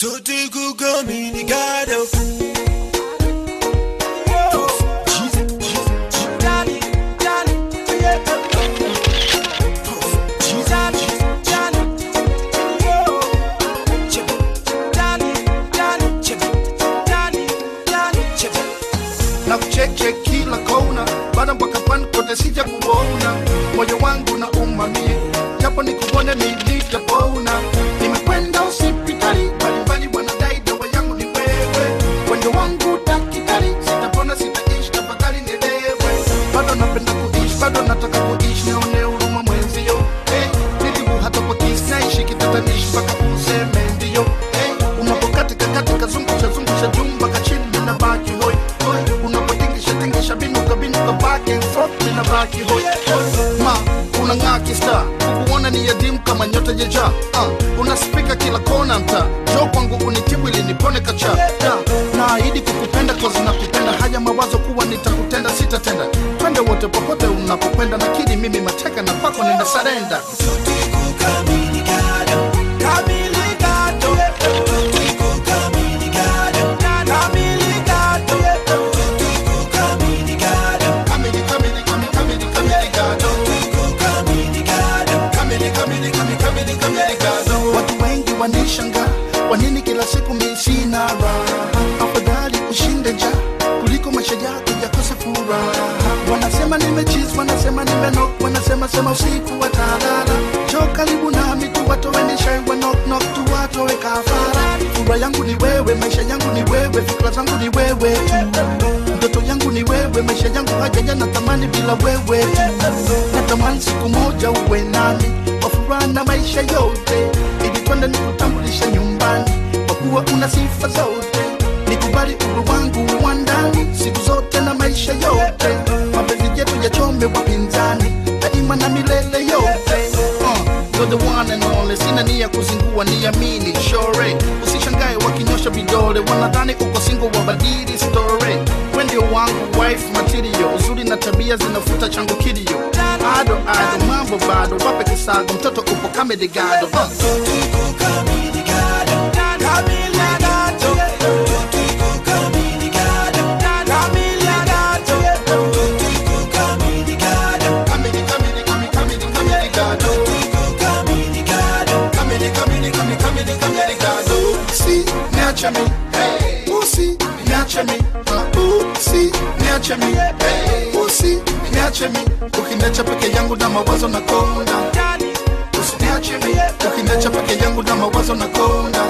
Tutti kukamini gado. na kucheche kila kona, bada mpaka pan kote sija kuona, moyo wangu na umamie, japo nikuone nilitapona. Forth hoy Ma sta. Kista kukuona ni yadimu kama nyota jeja uh, unaspika kila kona mta. Jo kwangu unitibu ili nipone kacha. Da, naahidi kukupenda kozi nakupenda. Haya mawazo kuwa nitakutenda sitatenda. Twende wote popote unapokwenda nakiri mimi mateka na pako nina sarenda wanishanga wanini kila siku misina raha? Afadhali ushinde nja kuliko maisha yako yakose furaha. Wanasema nimechis, wanasema nimenok wanasema sema usiku watalala jo karibu nami tu watoweni shai wa knock knock tu kafara. Furaha yangu ni wewe maisha yangu ni wewe fikra zangu ni wewe tu. Ndoto yangu ni wewe maisha yangu hajaja natamani bila wewe tu. Natamani siku moja uwe nami na maisha yote twende nikutambulisha nyumbani. Kwa kuwa una sifa zote nikubali uru wangu wa ndani. Siku zote na maisha yote mapenzi yetu yachome wapinzani daima na milele yote. Uh, you're the one and only. Sina nia kuzingua niamini. Shore usishangae wakinyosha vidole. Wanadhani uko singo wabadili story. We ndio wangu wife material. Uzuri na tabia zinafuta changu kilio. Ado ado bado wape kisago mtoto upo kamedigado uh. me, hey, gado. me. Hey. pussy, me. Hey. pussy, me. Hey. pussy, me. Hey. pussy, me. Uh. Hey. Usi, niache mi. Ukiniacha peke yangu na mawazo na konda. Usiniache mi. Ukiniacha peke yangu na mawazo na konda.